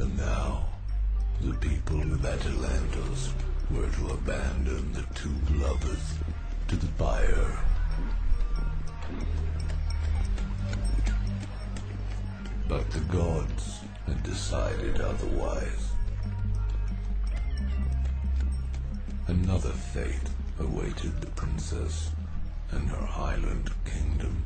And now, the people of Atalantos were to abandon the two lovers to the fire. But the gods had decided otherwise. Another fate awaited the princess and her highland kingdom.